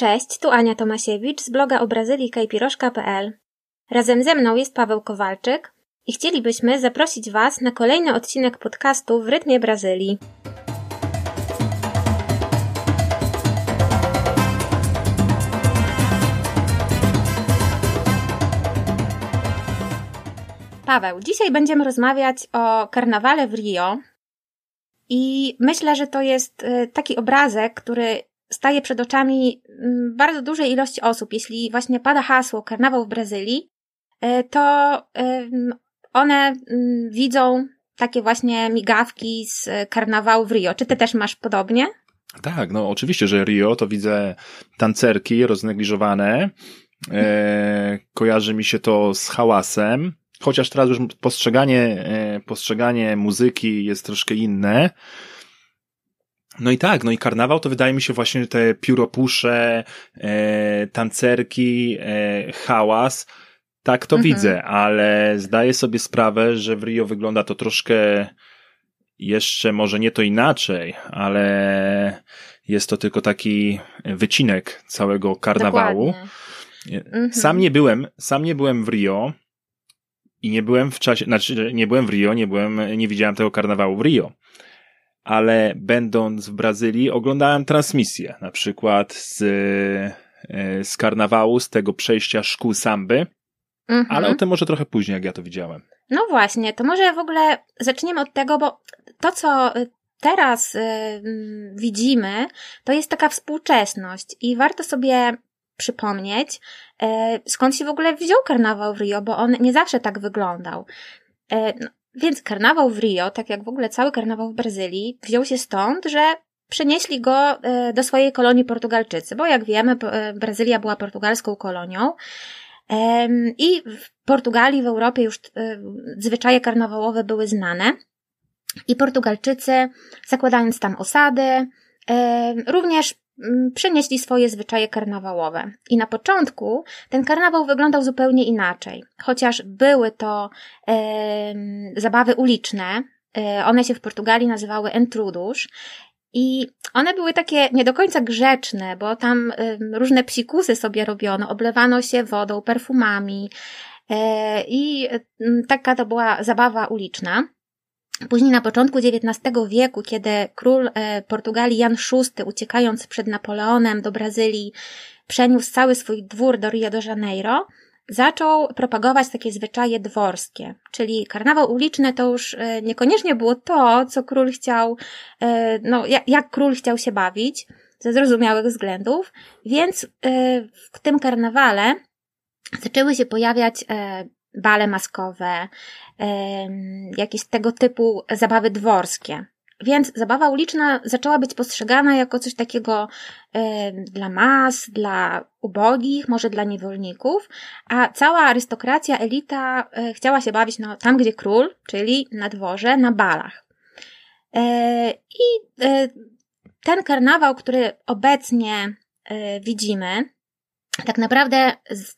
Cześć, tu Ania Tomasiewicz z bloga obrazylika.pl. Razem ze mną jest Paweł Kowalczyk i chcielibyśmy zaprosić Was na kolejny odcinek podcastu w rytmie Brazylii. Paweł, dzisiaj będziemy rozmawiać o karnawale w Rio. I myślę, że to jest y, taki obrazek, który staje przed oczami mm, bardzo dużej ilości osób. Jeśli właśnie pada hasło karnawał w Brazylii, y, to y, one mm, widzą takie właśnie migawki z karnawału w Rio. Czy ty też masz podobnie? Tak, no oczywiście, że Rio to widzę tancerki roznegliżowane. E, kojarzy mi się to z hałasem, chociaż teraz już postrzeganie, e, postrzeganie muzyki jest troszkę inne. No i tak, no i karnawał to wydaje mi się właśnie te pióropusze, e, tancerki, e, hałas. Tak to mhm. widzę, ale zdaję sobie sprawę, że w Rio wygląda to troszkę jeszcze może nie to inaczej, ale jest to tylko taki wycinek całego karnawału. Dokładnie. Mhm. Sam nie byłem, sam nie byłem w Rio, i nie byłem w czasie, znaczy nie byłem w Rio, nie byłem, nie widziałem tego karnawału w Rio. Ale będąc w Brazylii oglądałem transmisję, na przykład z, e, z karnawału, z tego przejścia szkół samby. Mhm. Ale o tym może trochę później, jak ja to widziałem. No właśnie, to może w ogóle zaczniemy od tego, bo to, co teraz y, widzimy, to jest taka współczesność i warto sobie przypomnieć, e, skąd się w ogóle wziął karnawał w Rio, bo on nie zawsze tak wyglądał. E, no, więc karnawał w Rio, tak jak w ogóle cały karnawał w Brazylii, wziął się stąd, że przenieśli go e, do swojej kolonii Portugalczycy, bo jak wiemy, Brazylia była portugalską kolonią. I w Portugalii, w Europie już zwyczaje karnawałowe były znane. I Portugalczycy, zakładając tam osady, również przenieśli swoje zwyczaje karnawałowe. I na początku ten karnawał wyglądał zupełnie inaczej. Chociaż były to e, zabawy uliczne, e, one się w Portugalii nazywały entrudusz i one były takie nie do końca grzeczne, bo tam różne psikusy sobie robiono, oblewano się wodą, perfumami e, i taka to była zabawa uliczna. Później na początku XIX wieku, kiedy król e, Portugalii Jan VI, uciekając przed Napoleonem do Brazylii, przeniósł cały swój dwór do Rio de Janeiro, zaczął propagować takie zwyczaje dworskie, czyli karnawał uliczny to już e, niekoniecznie było to, co król chciał, e, no jak król chciał się bawić, ze zrozumiałych względów, więc w tym karnawale zaczęły się pojawiać bale maskowe, jakieś tego typu zabawy dworskie. Więc zabawa uliczna zaczęła być postrzegana jako coś takiego dla mas, dla ubogich, może dla niewolników, a cała arystokracja, elita e, chciała się bawić no, tam, gdzie król, czyli na dworze, na balach. E, I e, ten karnawał, który obecnie widzimy, tak naprawdę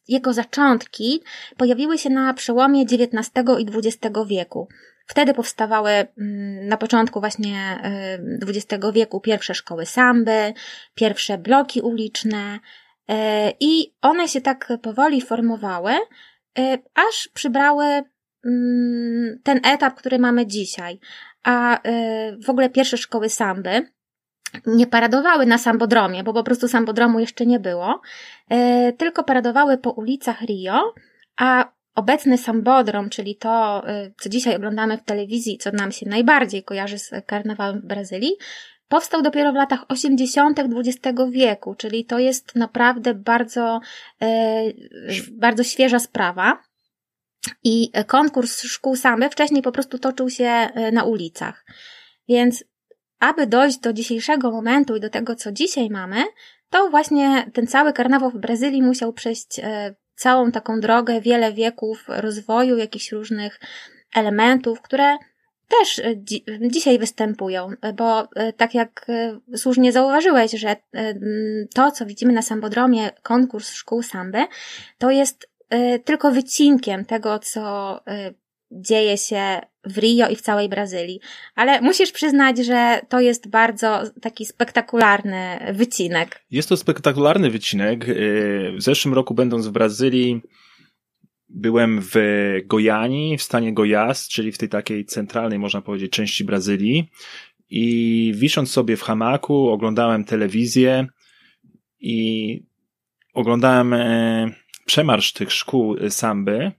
jego zaczątki pojawiły się na przełomie XIX i XX wieku. Wtedy powstawały mm, na początku właśnie XX wieku pierwsze szkoły samby, pierwsze bloki uliczne e, i one się tak powoli formowały, e, aż przybrały mm, ten etap, który mamy dzisiaj. A w ogóle pierwsze szkoły samby nie paradowały na sambodromie, bo po prostu sambodromu jeszcze nie było, e, tylko paradowały po ulicach Rio, a obecny sambodrom, czyli to, e, co dzisiaj oglądamy w telewizji, co nam się najbardziej kojarzy z karnawałem w Brazylii, powstał dopiero w latach 80. XX wieku, czyli to jest naprawdę bardzo, e, bardzo świeża sprawa. I konkurs szkół samy wcześniej po prostu toczył się na ulicach. Więc aby dojść do dzisiejszego momentu i do tego, co dzisiaj mamy, to właśnie ten cały karnawał w Brazylii musiał przejść e, całą taką drogę, wiele wieków rozwoju jakichś różnych elementów, które też e, dzi dzisiaj występują, bo e, tak jak słusznie zauważyłeś, że to, co widzimy na Sambodromie, konkurs szkół samby, to jest tylko wycinkiem tego, co dzieje się w Rio i w całej Brazylii. Ale musisz przyznać, że to jest bardzo taki spektakularny wycinek. Jest to spektakularny wycinek. Y, w zeszłym roku, będąc w Brazylii, byłem w Gojani, w stanie Goiás, czyli w tej takiej centralnej, można powiedzieć, części Brazylii. I wisząc sobie w hamaku, oglądałem telewizję i oglądałem e, przemarsz tych szkół samby.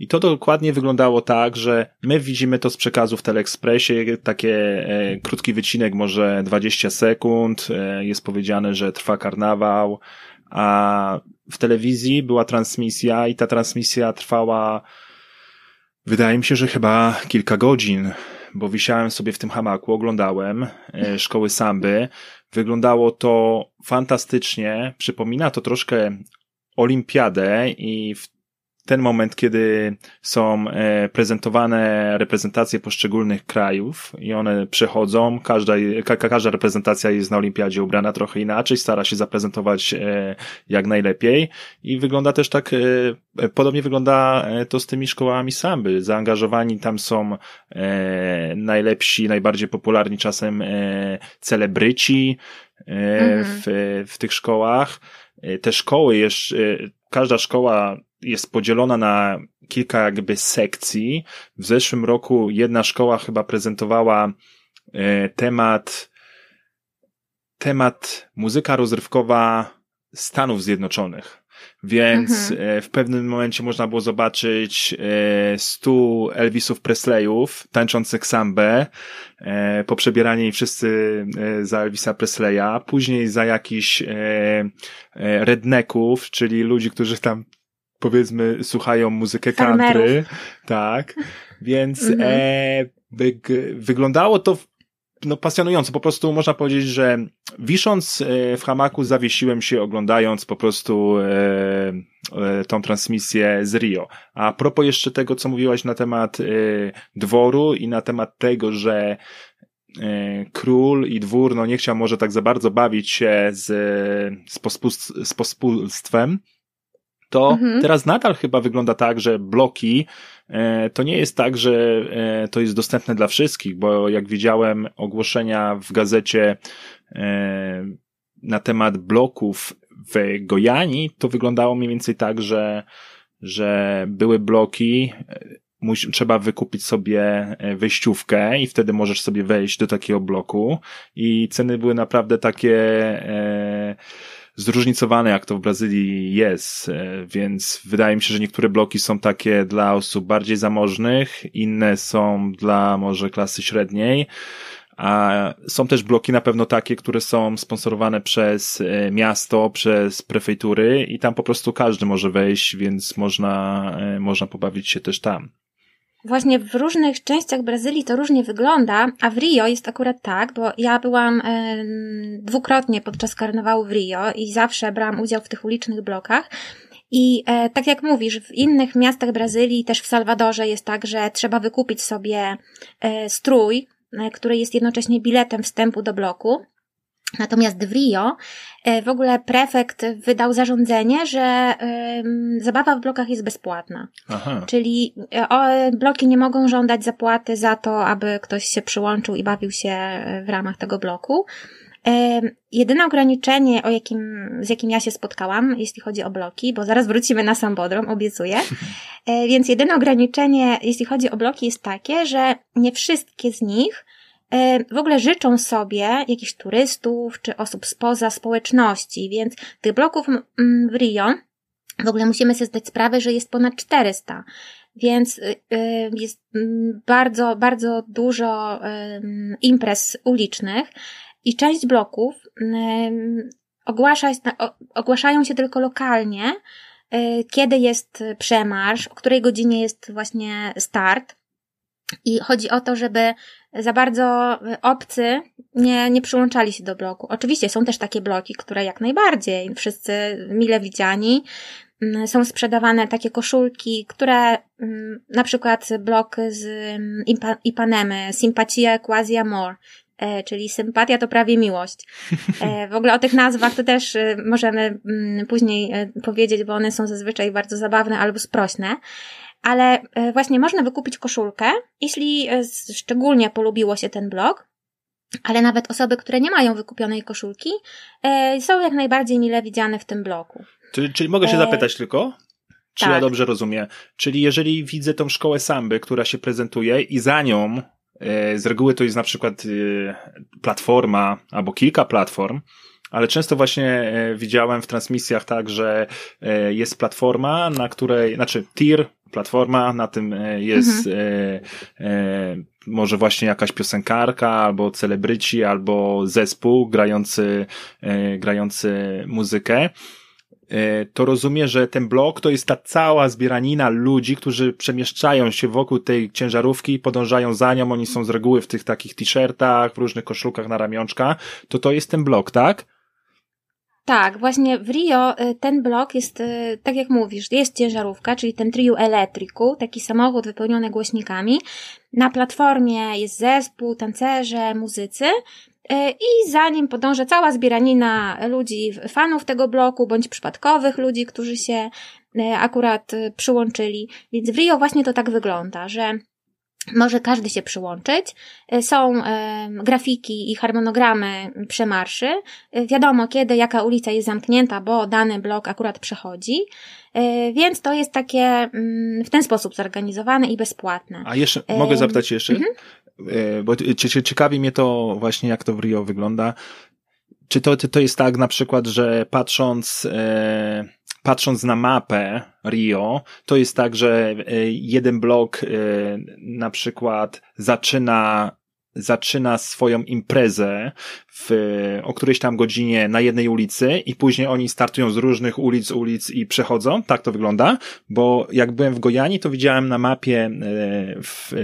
I to dokładnie wyglądało tak, że my widzimy to z przekazu w Teleekspresie, takie e, krótki wycinek, może 20 sekund, e, jest powiedziane, że trwa karnawał, a w telewizji była transmisja i ta transmisja trwała, wydaje mi się, że chyba kilka godzin, bo wisiałem sobie w tym hamaku, oglądałem e, szkoły samby. Wyglądało to fantastycznie, przypomina to troszkę olimpiadę i w ten moment, kiedy są e, prezentowane reprezentacje poszczególnych krajów i one przechodzą, każda, ka, każda reprezentacja jest na olimpiadzie ubrana trochę inaczej, stara się zaprezentować e, jak najlepiej i wygląda też tak, e, podobnie wygląda to z tymi szkołami samby. Zaangażowani tam są najlepsi, najbardziej popularni czasem celebryci mhm. w, w tych szkołach. Te szkoły jeszcze, każda szkoła jest podzielona na kilka jakby sekcji. W zeszłym roku jedna szkoła chyba prezentowała e, temat temat muzyka rozrywkowa Stanów Zjednoczonych. Więc mhm. E, w pewnym momencie można było zobaczyć e, stu Elvisów Presleyów tańczących sambę, poprzebieranie i wszyscy za Elvisa Presleya, później za jakiś redneków, czyli ludzi, którzy tam powiedzmy słuchają muzykę country, tak, więc mhm. e, wyg, wyglądało to no, pasjonująco. Po prostu można powiedzieć, że wisząc e, w hamaku zawiesiłem się oglądając po prostu e, e, tą transmisję z Rio. A propos jeszcze tego, co mówiłaś na temat e, dworu i na temat tego, że e, król i dwór no nie chciał może tak za bardzo bawić się z, z, pospólstw, z pospólstwem, to mhm. teraz nadal chyba wygląda tak, że bloki e, to nie jest tak, że e, to jest dostępne dla wszystkich, bo jak widziałem ogłoszenia w gazecie e, na temat bloków w Gojani, to wyglądało mniej więcej tak, że, że były bloki, trzeba wykupić sobie wejściówkę i wtedy możesz sobie wejść do takiego bloku i ceny były naprawdę takie e, zróżnicowane, jak to w Brazylii jest, e, więc wydaje mi się, że niektóre bloki są takie dla osób bardziej zamożnych, inne są dla może klasy średniej, a są też bloki na pewno takie, które są sponsorowane przez e, miasto, przez prefektury i tam po prostu każdy może wejść, więc można, e, można pobawić się też tam. Właśnie w różnych częściach Brazylii to różnie wygląda, a w Rio jest akurat tak, bo ja byłam e, dwukrotnie podczas karnawału w Rio i zawsze brałam udział w tych ulicznych blokach. I e, tak jak mówisz, w innych miastach Brazylii, też w Salwadorze jest tak, że trzeba wykupić sobie e, strój, e, który jest jednocześnie biletem wstępu do bloku. Natomiast w Rio e, w ogóle prefekt wydał zarządzenie, że zabawa w blokach jest bezpłatna. Aha. Czyli e, bloki nie mogą żądać zapłaty za to, aby ktoś się przyłączył i bawił się e, w ramach tego bloku. Jedyne ograniczenie, o jakim, z jakim ja się spotkałam, jeśli chodzi o bloki, bo zaraz wrócimy na sam Bodrom, obiecuję. Więc jedyne ograniczenie, jeśli chodzi o bloki, jest takie, że nie wszystkie z nich w ogóle życzą sobie jakichś turystów czy osób spoza społeczności, więc tych bloków w Rio w ogóle musimy sobie zdać sprawę, że jest ponad 400. Więc y, y, jest bardzo, bardzo dużo imprez ulicznych i część bloków ogłasza, ogłaszają się tylko lokalnie, y, kiedy jest przemarsz, o której godzinie jest właśnie start. I chodzi o to, żeby za bardzo obcy nie, nie przyłączali się do bloku. Oczywiście są też takie bloki, które jak najbardziej, wszyscy mile widziani. Mm, są sprzedawane takie koszulki, które mm, na przykład blok z mm, Ipanemy, Sympatia Quasi Amor, e, czyli sympatia to prawie miłość. E, w ogóle o tych nazwach to też e, możemy później powiedzieć, bo one są zazwyczaj bardzo zabawne albo sprośne. Ale właśnie można wykupić koszulkę, jeśli szczególnie polubiło się ten blog, ale nawet osoby, które nie mają wykupionej koszulki, są jak najbardziej mile widziane w tym bloku. Czyli, czyli mogę się zapytać tylko? Czy tak. ja dobrze rozumiem? Czyli jeżeli widzę tą szkołę samby, która się prezentuje i za nią e, z reguły to jest na przykład e, platforma albo kilka platform, ale często właśnie e, widziałem w transmisjach tak, że jest platforma, na której, znaczy tier, platforma, na tym jest mhm. może właśnie jakaś piosenkarka, albo celebryci, albo zespół grający, grający muzykę. E, to rozumie, że ten blok to jest ta cała zbieranina ludzi, którzy przemieszczają się wokół tej ciężarówki, podążają za nią, oni są z reguły w tych takich t-shirtach, w różnych koszulkach na ramionczka, to to jest ten blok, tak? Tak, właśnie w Rio y, ten blok jest, y, tak jak mówisz, jest ciężarówka, czyli ten Trio Electricu, taki samochód wypełniony głośnikami. Na platformie jest zespół, tancerze, muzycy E, i za nim podąża cała zbieranina ludzi, fanów tego bloku, bądź przypadkowych ludzi, którzy się akurat przyłączyli. Więc w Rio właśnie to tak wygląda, że może każdy się przyłączyć. Są grafiki i harmonogramy przemarszy. Wiadomo kiedy, jaka ulica jest zamknięta, bo dany blok akurat przechodzi. Więc to jest takie mm, w ten sposób zorganizowane i bezpłatne. A jeszcze, mogę zapytać jeszcze? Mhm. E, bo ciekawi mnie to właśnie, jak to w Rio wygląda. Czy to, to jest tak na przykład, że patrząc, e, patrząc na mapę Rio, to jest tak, że e, jeden blok na przykład zaczyna zaczyna swoją imprezę w, o którejś tam godzinie na jednej ulicy i później oni startują z różnych ulic, ulic i przechodzą. Tak to wygląda, bo jak byłem w Gojani, to widziałem na mapie, e, w, e,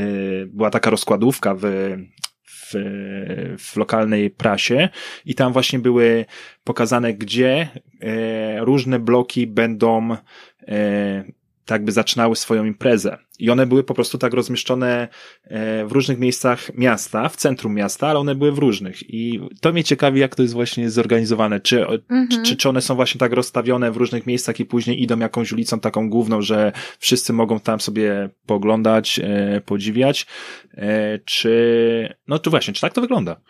była taka rozkładówka w, w, w lokalnej prasie i tam właśnie były pokazane, gdzie e, różne bloki będą tak by zaczynały swoją imprezę. I one były po prostu tak rozmieszczone e, w różnych miejscach miasta, w centrum miasta, ale one były w różnych. I to mnie ciekawi, jak to jest właśnie zorganizowane. Czy, mhm. czy, czy one są właśnie tak rozstawione w różnych miejscach i później idą jakąś ulicą taką główną, że wszyscy mogą tam sobie poglądać, e, podziwiać, e, czy, no to właśnie, czy tak to wygląda?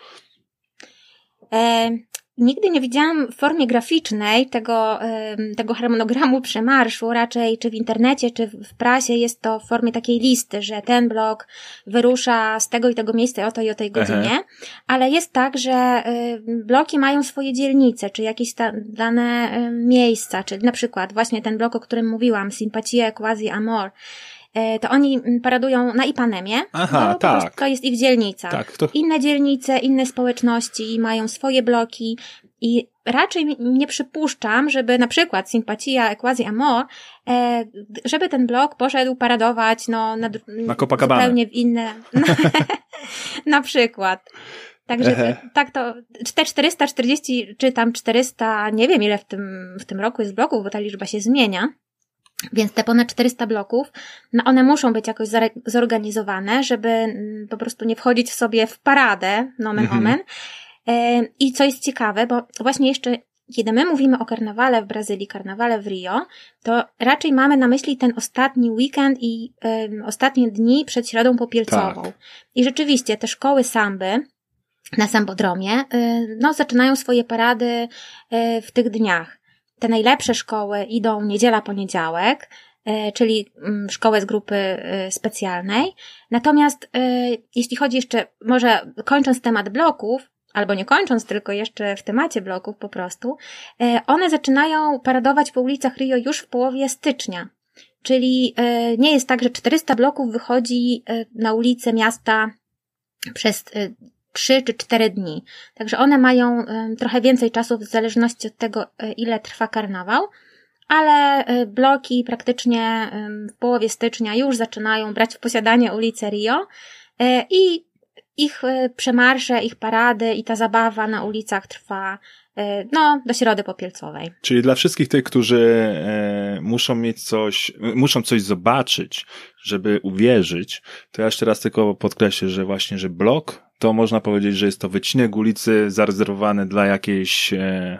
E, Nigdy nie widziałam w formie graficznej tego, tego harmonogramu przemarszu, raczej czy w internecie, czy w prasie jest to w formie takiej listy, że ten blok wyrusza z tego i tego miejsca o tej i o tej godzinie, Aha. ale jest tak, że bloki mają swoje dzielnice, czy jakieś dane miejsca, czy na przykład właśnie ten blok, o którym mówiłam, Sympatie Quasi Amor, to oni mm, paradują na Ipanemie. Aha, no, tak. To jest ich dzielnica. Tak, to... Inne dzielnice, inne społeczności mają swoje bloki i raczej nie przypuszczam, żeby na przykład Sympatia Quasi Amor, e, żeby ten blok poszedł paradować no, na, na Copacabana. zupełnie w inne... na przykład. Także Ehe. tak to, te 440 czy tam 400, nie wiem ile w tym, w tym roku jest bloków, bo ta liczba się zmienia. Więc te ponad 400 bloków, no one muszą być jakoś zorganizowane, żeby mm, po prostu nie wchodzić sobie w paradę, nomen mhm. omen. I co jest ciekawe, bo właśnie jeszcze kiedy my mówimy o karnawale w Brazylii, karnawale w Rio, to raczej mamy na myśli ten ostatni weekend i um, ostatnie dni przed środą popielcową. Tak. I rzeczywiście te szkoły samby na Sambodromie, y, no, zaczynają swoje parady y, w tych dniach te najlepsze szkoły idą niedziela, poniedziałek, e, czyli mm, szkołę z grupy e, specjalnej. Natomiast e, jeśli chodzi jeszcze, może kończąc temat bloków, albo nie kończąc, tylko jeszcze w temacie bloków po prostu, one zaczynają paradować po ulicach Rio już w połowie stycznia. Czyli nie jest tak, że 400 bloków wychodzi na ulice miasta przez trzy czy cztery dni. Także one mają trochę więcej czasu w zależności od tego, e, ile trwa karnawał, ale e, bloki praktycznie w połowie stycznia już zaczynają brać w posiadanie ulicę Rio e, i ich przemarsze, ich parady i ta zabawa na ulicach trwa no, do środy popielcowej. Czyli dla wszystkich tych, którzy e, muszą mieć coś, muszą coś zobaczyć, żeby uwierzyć, to ja jeszcze raz tylko podkreślę, że właśnie, że blok to można powiedzieć, że jest to wycinek ulicy zarezerwowany dla jakiejś e,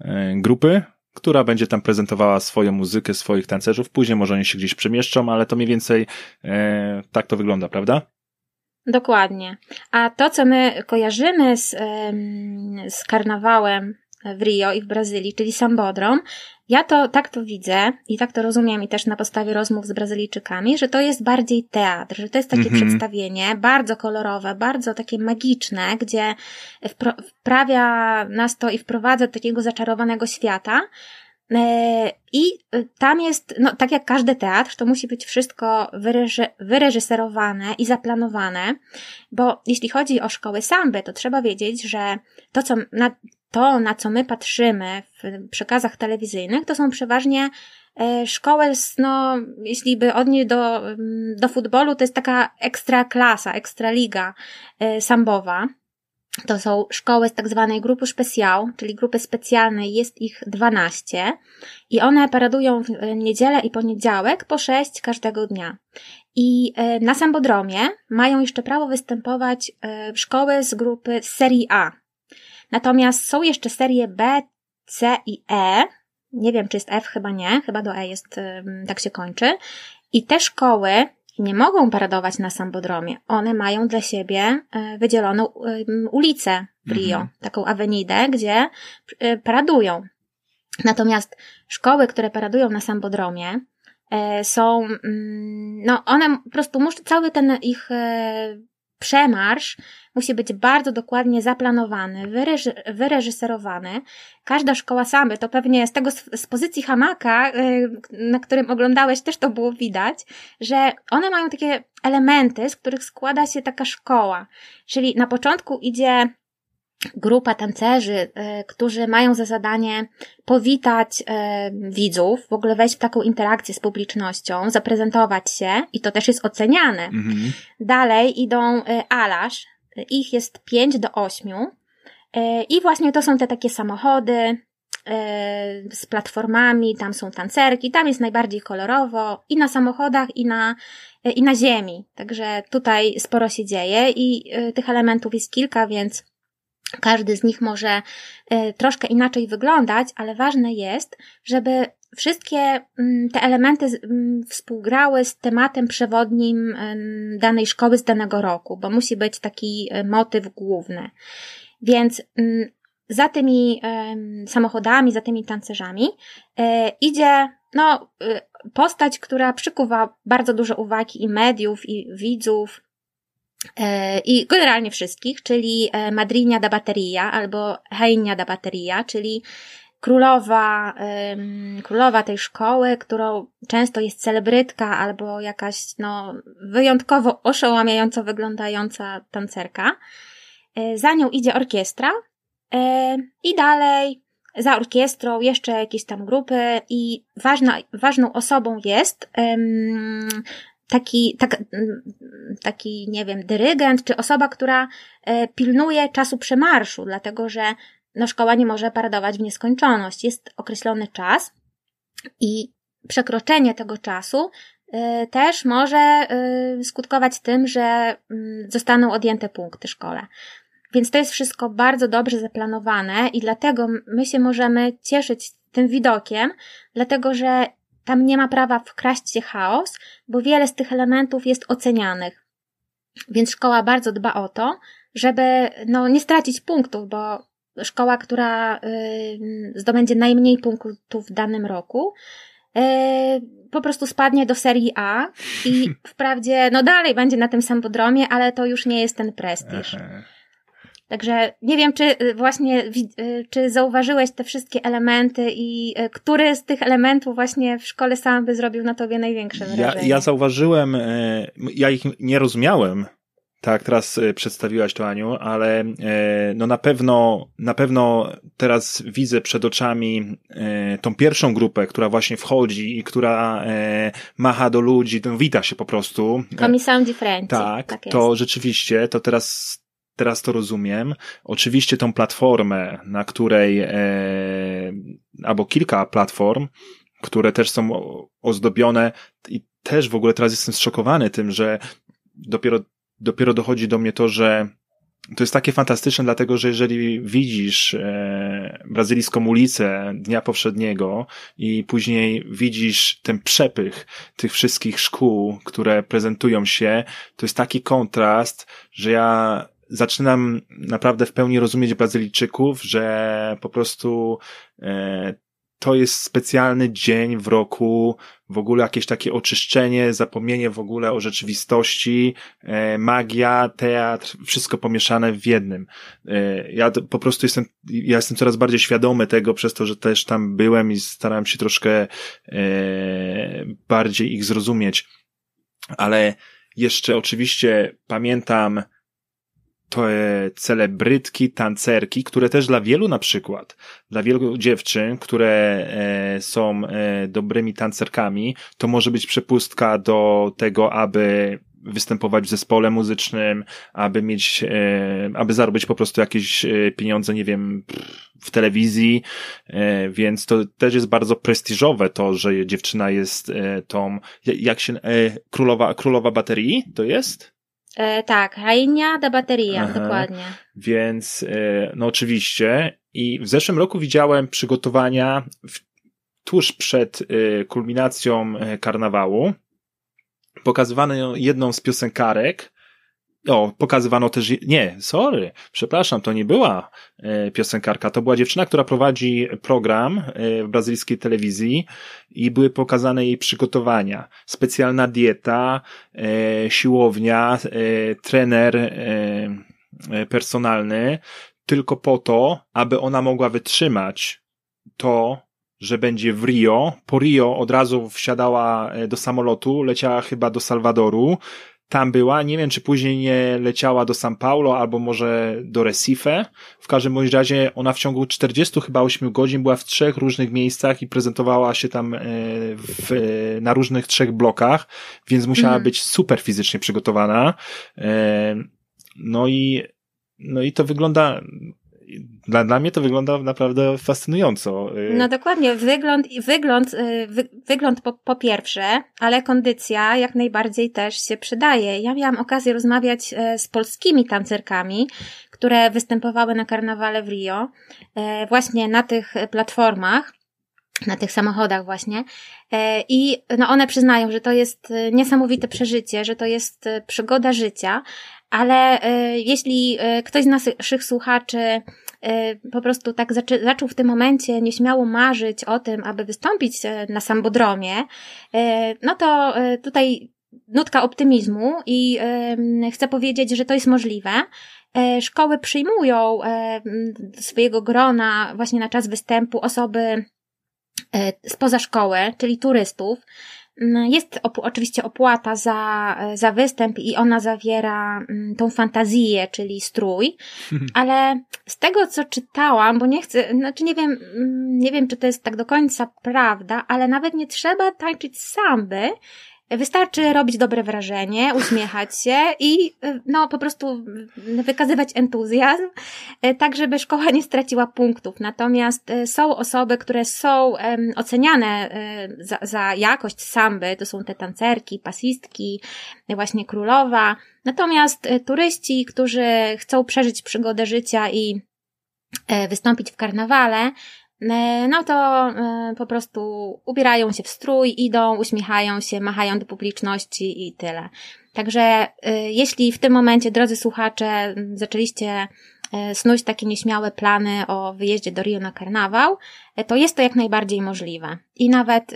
e, grupy, która będzie tam prezentowała swoją muzykę, swoich tancerzów. Później może oni się gdzieś przemieszczą, ale to mniej więcej e, tak to wygląda, prawda? Dokładnie. A to, co my kojarzymy z, z karnawałem w Rio i w Brazylii, czyli Sambodrom, ja to tak to widzę i tak to rozumiem i też na podstawie rozmów z Brazylijczykami, że to jest bardziej teatr, że to jest takie mm -hmm. przedstawienie bardzo kolorowe, bardzo takie magiczne, gdzie wprawia nas to i wprowadza do takiego zaczarowanego świata, i tam jest, no tak jak każdy teatr, to musi być wszystko wyreży wyreżyserowane i zaplanowane, bo jeśli chodzi o szkoły samby, to trzeba wiedzieć, że to, co na, to, na co my patrzymy w przekazach telewizyjnych, to są przeważnie e, szkoły, no, jeśli by odnieść do, mm, do futbolu, to jest taka ekstra klasa, ekstra liga e, sambowa. To są szkoły z tak zwanej grupy specjal, czyli grupy specjalnej, jest ich 12 i one paradują w niedzielę i poniedziałek po 6 każdego dnia. I e, na Sambodromie mają jeszcze prawo występować szkoły z grupy serii A, Natomiast są jeszcze serie B, C i E. Nie wiem, czy jest F, chyba nie, chyba do E jest, tak się kończy. I te szkoły nie mogą paradować na Sambodromie. One mają dla siebie e, wydzieloną ulicę w Rio, mhm. taką awenidę, gdzie e, paradują. Natomiast szkoły, które paradują na Sambodromie, e, są, mm, no one po prostu muszą, cały ten ich przemarsz musi być bardzo dokładnie zaplanowany, wyreży wyreżyserowany. Każda szkoła samy, to pewnie z tego z pozycji hamaka, y, na którym oglądałeś, też to było widać, że one mają takie elementy, z których składa się taka szkoła. Czyli na początku idzie grupa tancerzy, e, którzy mają za zadanie powitać e, widzów, w ogóle wejść w taką interakcję z publicznością, zaprezentować się i to też jest oceniane. Mhm. Dalej idą alasz, ich jest 5 do 8 i właśnie to są te takie samochody z platformami, tam są tancerki, tam jest najbardziej kolorowo i na samochodach i na, i na ziemi. Także tutaj sporo się dzieje i tych elementów jest kilka, więc każdy z nich może e, troszkę inaczej wyglądać, ale ważne jest, żeby wszystkie mm, te elementy mm, współgrały z tematem przewodnim danej szkoły z danego roku, bo musi być taki e, motyw główny. Więc mm, za tymi samochodami, za tymi tancerzami e, idzie no, postać, która przykuwa bardzo dużo uwagi i mediów, i widzów, E, i generalnie wszystkich, czyli e, Madrinia da Bateria albo Heinia da Bateria, czyli królowa, królowa tej szkoły, którą często jest celebrytka albo jakaś no, wyjątkowo oszałamiająco wyglądająca tancerka. E, za nią idzie orkiestra i dalej za orkiestrą jeszcze jakieś tam grupy i ważna, ważną osobą jest taki, tak, taki, nie wiem, dyrygent, czy osoba, która e, pilnuje czasu przemarszu, dlatego że no, szkoła nie może paradować w nieskończoność. Jest określony czas i przekroczenie tego czasu e, też może e, skutkować tym, że mm, zostaną odjęte punkty szkole. Więc to jest wszystko bardzo dobrze zaplanowane i dlatego my się możemy cieszyć tym widokiem, dlatego że tam nie ma prawa wkraść się chaos, bo wiele z tych elementów jest ocenianych. Więc szkoła bardzo dba o to, żeby no, nie stracić punktów, bo szkoła, która zdobędzie najmniej punktów w danym roku, y, po prostu spadnie do serii A i wprawdzie, no dalej będzie na tym samodromie, ale to już nie jest ten prestiż. Aha. Także nie wiem, czy y, właśnie, y, czy zauważyłeś te wszystkie elementy i y, który z tych elementów właśnie w szkole sam by zrobił na tobie największe wrażenie? Ja, ja zauważyłem, ja ich nie rozumiałem, tak, teraz przedstawiłaś to Aniu, ale no na pewno, na pewno teraz widzę przed oczami tą pierwszą grupę, która właśnie wchodzi i która macha do ludzi, no wita się po prostu. Komisją differenti. Tak, tak to rzeczywiście, to teraz teraz to rozumiem. Oczywiście tą platformę, na której, e, albo kilka platform, które też są ozdobione i też w ogóle teraz jestem zszokowany tym, że dopiero, dopiero dochodzi do mnie to, że to jest takie fantastyczne, dlatego że jeżeli widzisz e, brazylijską ulicę dnia powszedniego i później widzisz ten przepych tych wszystkich szkół, które prezentują się, to jest taki kontrast, że ja zaczynam naprawdę w pełni rozumieć Brazylijczyków, że po prostu e, to jest specjalny dzień w roku, w ogóle jakieś takie oczyszczenie, zapomnienie w ogóle o rzeczywistości, e, magia, teatr, wszystko pomieszane w jednym. E, ja po prostu jestem, ja jestem coraz bardziej świadomy tego, przez to, że też tam byłem i starałem się troszkę e, bardziej ich zrozumieć. Ale jeszcze oczywiście pamiętam te celebrytki, tancerki, które też dla wielu na przykład, dla wielu dziewczyn, które e, są e, dobrymi tancerkami, to może być przepustka do tego, aby występować w zespole muzycznym, aby mieć, e, aby zarobić po prostu jakieś pieniądze, nie wiem, w telewizji, więc to też jest bardzo prestiżowe to, że dziewczyna jest tą, jak się, królowa, królowa baterii to jest? E, tak, Rainha da Bateria, Aha. dokładnie. Więc, e, no oczywiście. I w zeszłym roku widziałem przygotowania w, tuż przed e, kulminacją e, karnawału. Pokazywano jedną z piosenkarek, o, pokazywano też, nie, sorry, przepraszam, to nie była e, piosenkarka, to była dziewczyna, która prowadzi program e, w brazylijskiej telewizji i były pokazane jej przygotowania. Specjalna dieta, e, siłownia, trener personalny, tylko po to, aby ona mogła wytrzymać to, że będzie w Rio. Po Rio od razu wsiadała do samolotu, leciała chyba do Salwadoru, tam była. Nie wiem, czy później nie leciała do São Paulo albo może do Recife. W każdym bądź razie ona w ciągu 40 chyba 8 godzin była w trzech różnych miejscach i prezentowała się tam e, w, na różnych trzech blokach, więc musiała mm. być super fizycznie przygotowana. E, no i no i to wygląda dla, dla mnie to wygląda naprawdę fascynująco. Y. No dokładnie, wygląd, wygląd, y, wy, wygląd po, po pierwsze, ale kondycja jak najbardziej też się przydaje. Ja miałam okazję rozmawiać e, z polskimi tancerkami, które występowały na karnawale w Rio, e, właśnie na tych platformach, na tych samochodach właśnie. E, I no one przyznają, że to jest niesamowite przeżycie, że to jest przygoda życia, ale jeśli ktoś z naszych słuchaczy po prostu tak zaczął w tym momencie nieśmiało marzyć o tym, aby wystąpić na Sambodromie, no to tutaj nutka optymizmu i chcę powiedzieć, że to jest możliwe. Szkoły przyjmują swojego grona właśnie na czas występu osoby spoza szkoły, czyli turystów, Mm, jest op oczywiście opłata za, za występ i ona zawiera mm, tą fantazję, czyli strój, ale z tego co czytałam, bo nie chcę, znaczy nie wiem, mm, nie wiem czy to jest tak do końca prawda, ale nawet nie trzeba tańczyć samby, Wystarczy robić dobre wrażenie, uśmiechać się i no po prostu wykazywać entuzjazm, e, tak żeby szkoła nie straciła punktów. Natomiast e, są osoby, które są oceniane za, za jakość samby, to są te tancerki, pasistki, właśnie królowa. Natomiast turyści, którzy chcą przeżyć przygodę życia i wystąpić w karnawale, no to e, po prostu ubierają się w strój, idą, uśmiechają się, machają do publiczności i tyle. Także e, jeśli w tym momencie, drodzy słuchacze, zaczęliście snuć takie nieśmiałe plany o wyjeździe do Rio na karnawał, to jest to jak najbardziej możliwe. I nawet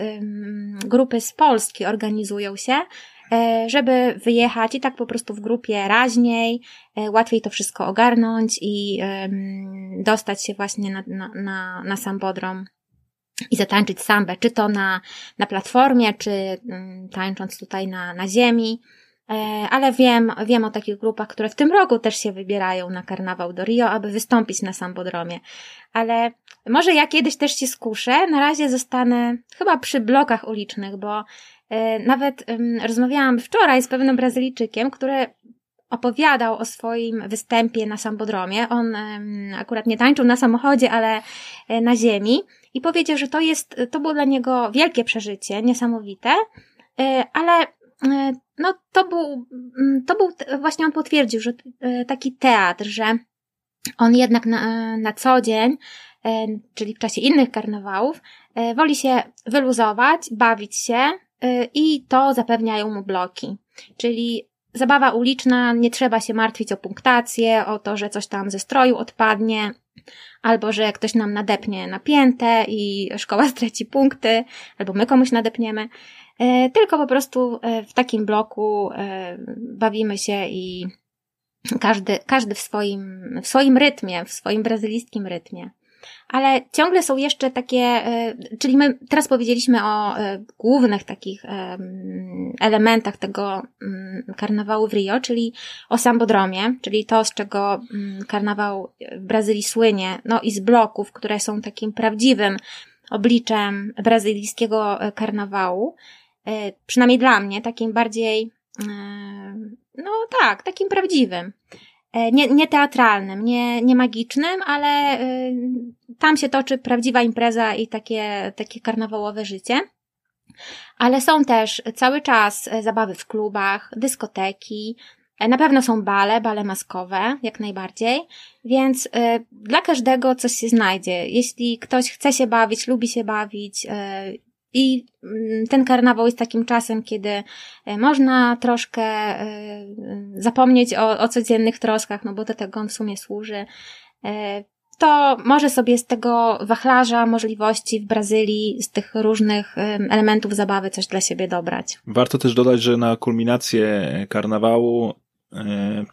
grupy z Polski organizują się, E, żeby wyjechać i tak po prostu w grupie raźniej, e, łatwiej to wszystko ogarnąć i dostać się właśnie na, na, na, na sam bodrom i zatańczyć sambę, czy to na, na platformie, czy mm, tańcząc tutaj na, na ziemi. E, ale wiem, wiem o takich grupach, które w tym roku też się wybierają na karnawał do Rio, aby wystąpić na Sambodromie. Ale może ja kiedyś też się skuszę. Na razie zostanę chyba przy blokach ulicznych, bo E, nawet rozmawiałam wczoraj z pewnym Brazylijczykiem, który opowiadał o swoim występie na Sambodromie. On akurat nie tańczył na samochodzie, ale e, na ziemi i powiedział, że to jest, to było dla niego wielkie przeżycie, niesamowite, e, ale no to był, mm, to był, właśnie on potwierdził, że taki teatr, że on jednak na, na co dzień, czyli w czasie innych karnawałów, woli się wyluzować, bawić się i to zapewniają mu bloki. Czyli zabawa uliczna, nie trzeba się martwić o punktację, o to, że coś tam ze stroju odpadnie, albo że ktoś nam nadepnie napięte i szkoła straci punkty, albo my komuś nadepniemy. E, tylko po prostu e, w takim bloku bawimy się i każdy, każdy w swoim, w swoim rytmie, w swoim brazylijskim rytmie. Ale ciągle są jeszcze takie, e, czyli my teraz powiedzieliśmy o e, głównych takich e, elementach tego karnawału w Rio, czyli o sambodromie, czyli to, z czego karnawał w Brazylii słynie, no i z bloków, które są takim prawdziwym obliczem brazylijskiego karnawału. Przynajmniej dla mnie, takim bardziej, no tak, takim prawdziwym. E, nie, nie teatralnym, nie, nie magicznym, ale y, tam się toczy prawdziwa impreza i takie, takie karnawałowe życie. Ale są też cały czas e, zabawy w klubach, dyskoteki, e, na pewno są bale, bale maskowe, jak najbardziej, więc dla każdego coś się znajdzie. Jeśli ktoś chce się bawić, lubi się bawić, i mm, ten karnawał jest takim czasem, kiedy e, można troszkę e, zapomnieć o, o codziennych troskach, no bo do tego on w sumie służy. E, to może sobie z tego wachlarza możliwości w Brazylii, z tych różnych elementów zabawy coś dla siebie dobrać. Warto też dodać, że na kulminację karnawału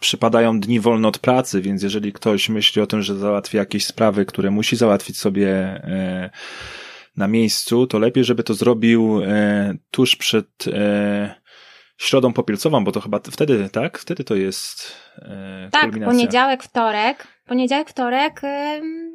przypadają dni wolne od pracy, więc jeżeli ktoś myśli o tym, że załatwi jakieś sprawy, które musi załatwić sobie na miejscu, to lepiej, żeby to zrobił e, tuż przed e, środą popielcową, bo to chyba wtedy, tak? Wtedy to jest Tak, poniedziałek, wtorek. Poniedziałek, wtorek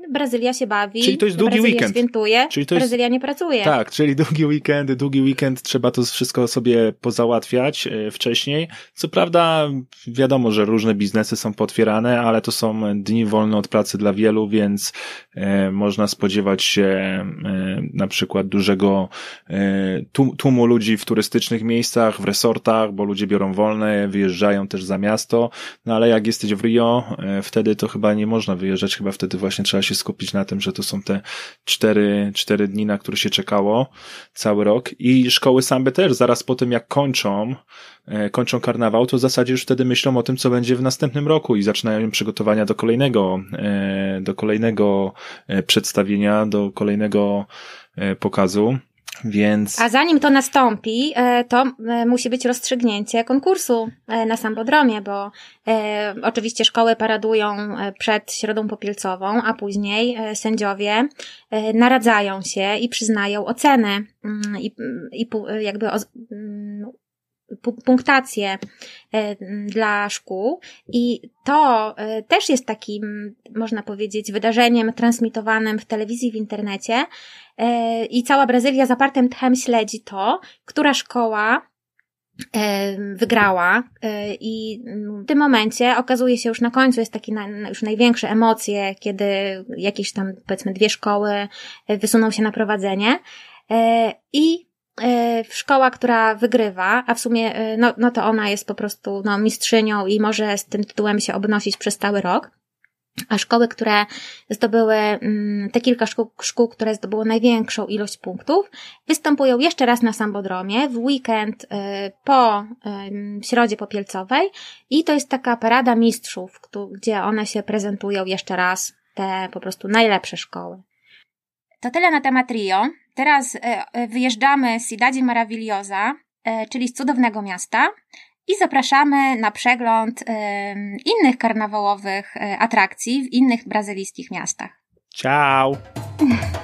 Brazylia się bawi. Czyli to jest długi Brazylia weekend. świętuje, czyli to jest... Brazylia nie pracuje. Tak, czyli długi weekend, długi weekend, trzeba to wszystko sobie pozałatwiać e, wcześniej. Co prawda wiadomo, że różne biznesy są potwierane, ale to są dni wolne od pracy dla wielu, więc e, można spodziewać się e, na przykład dużego e, tłumu ludzi w turystycznych miejscach, w resortach, bo ludzie biorą wolne, wyjeżdżają też za miasto, no ale jak jesteś w Rio, e, wtedy to chyba nie można wyjeżdżać, chyba wtedy właśnie trzeba się skupić na tym, że to są te cztery, cztery dni, na które się czekało cały rok. I szkoły samby też. Zaraz po tym jak kończą, e, kończą karnawał, to w zasadzie już wtedy myślą o tym, co będzie w następnym roku i zaczynają przygotowania do kolejnego, e, do kolejnego przedstawienia, do kolejnego pokazu. Więc... A zanim to nastąpi, e, to e, musi być rozstrzygnięcie konkursu e, na Sambodromie, bo oczywiście szkoły paradują przed Środą Popielcową, a później sędziowie naradzają się i przyznają ocenę mm, i, i jakby mm, punktację dla szkół. I to też jest takim, można powiedzieć, wydarzeniem transmitowanym w telewizji, w internecie, E, i cała Brazylia zapartym tchem śledzi to, która szkoła e, wygrała. E, i w tym momencie okazuje się już na końcu jest takie już największe emocje, kiedy jakieś tam powiedzmy dwie szkoły wysuną się na prowadzenie. I szkoła, która wygrywa, a w sumie no, no to ona jest po prostu no, mistrzynią i może z tym tytułem się obnosić przez cały rok. A szkoły, które zdobyły, mm, te kilka szkół, szkół, które zdobyły największą ilość punktów, występują jeszcze raz na Sambodromie w weekend y, po środzie popielcowej i to jest taka parada mistrzów, gdzie one się prezentują jeszcze raz, te po prostu najlepsze szkoły. To tyle na temat Rio. Teraz y, y, wyjeżdżamy z Cidade Maravilhosa, czyli z cudownego miasta i zapraszamy na przegląd innych karnawałowych e, atrakcji w innych brazylijskich miastach. Ciao!